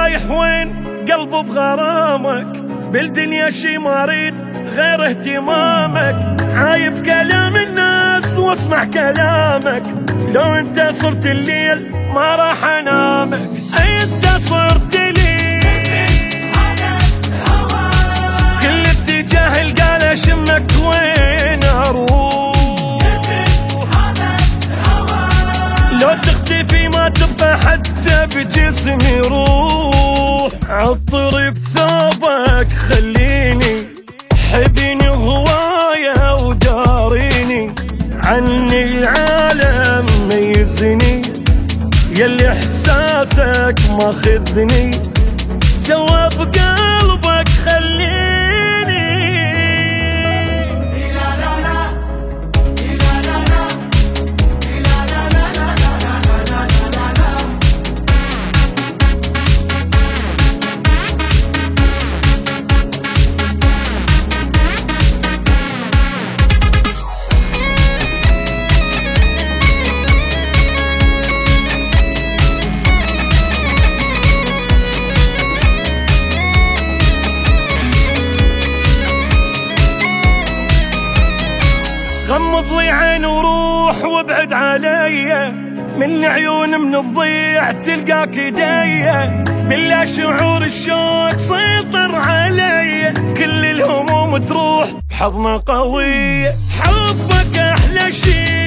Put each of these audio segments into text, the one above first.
رايح وين؟ قلبه بغرامك. بالدنيا شي مريض غير اهتمامك. عايف كلام الناس واسمع كلامك. لو انت صرت الليل ما راح انامك. انت صرت لي كل اتجاه القال اشمك وين أروح؟ لو تختفي ما تبقى حتى بجسمي. عطري بثوبك خليني حبيني هوايا وداريني. عني العالم ميزني يلي إحساسك ماخذني جواب عين وروح وابعد علي من عيون من الضيع تلقاك ايديا بالله شعور الشوق سيطر علي كل الهموم تروح بحضنة قوية. حبك أحلى شيء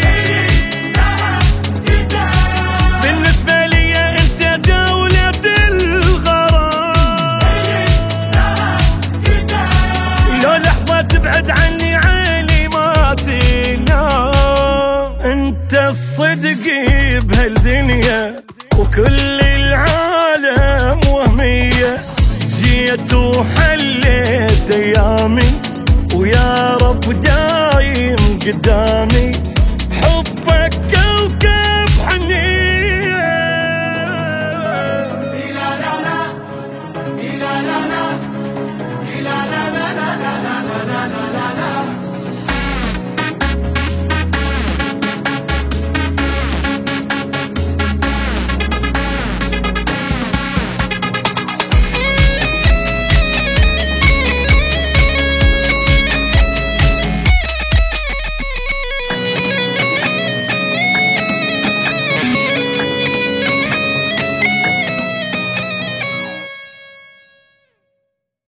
بهالدنيا وكل العالم وهمية. جيت وحليت أيامي ويا رب دايم قدامي.